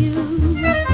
you.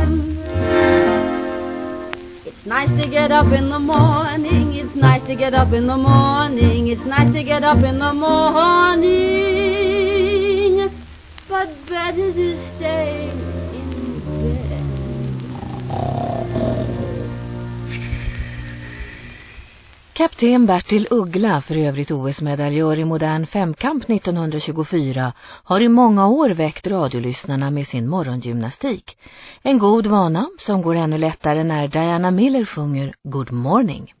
It's nice to get up in the morning. It's nice to get up in the morning. It's nice to get up in the morning. But better Kapten Bertil Uggla, för övrigt OS-medaljör i modern femkamp 1924, har i många år väckt radiolyssnarna med sin morgongymnastik. En god vana som går ännu lättare när Diana Miller sjunger Good Morning.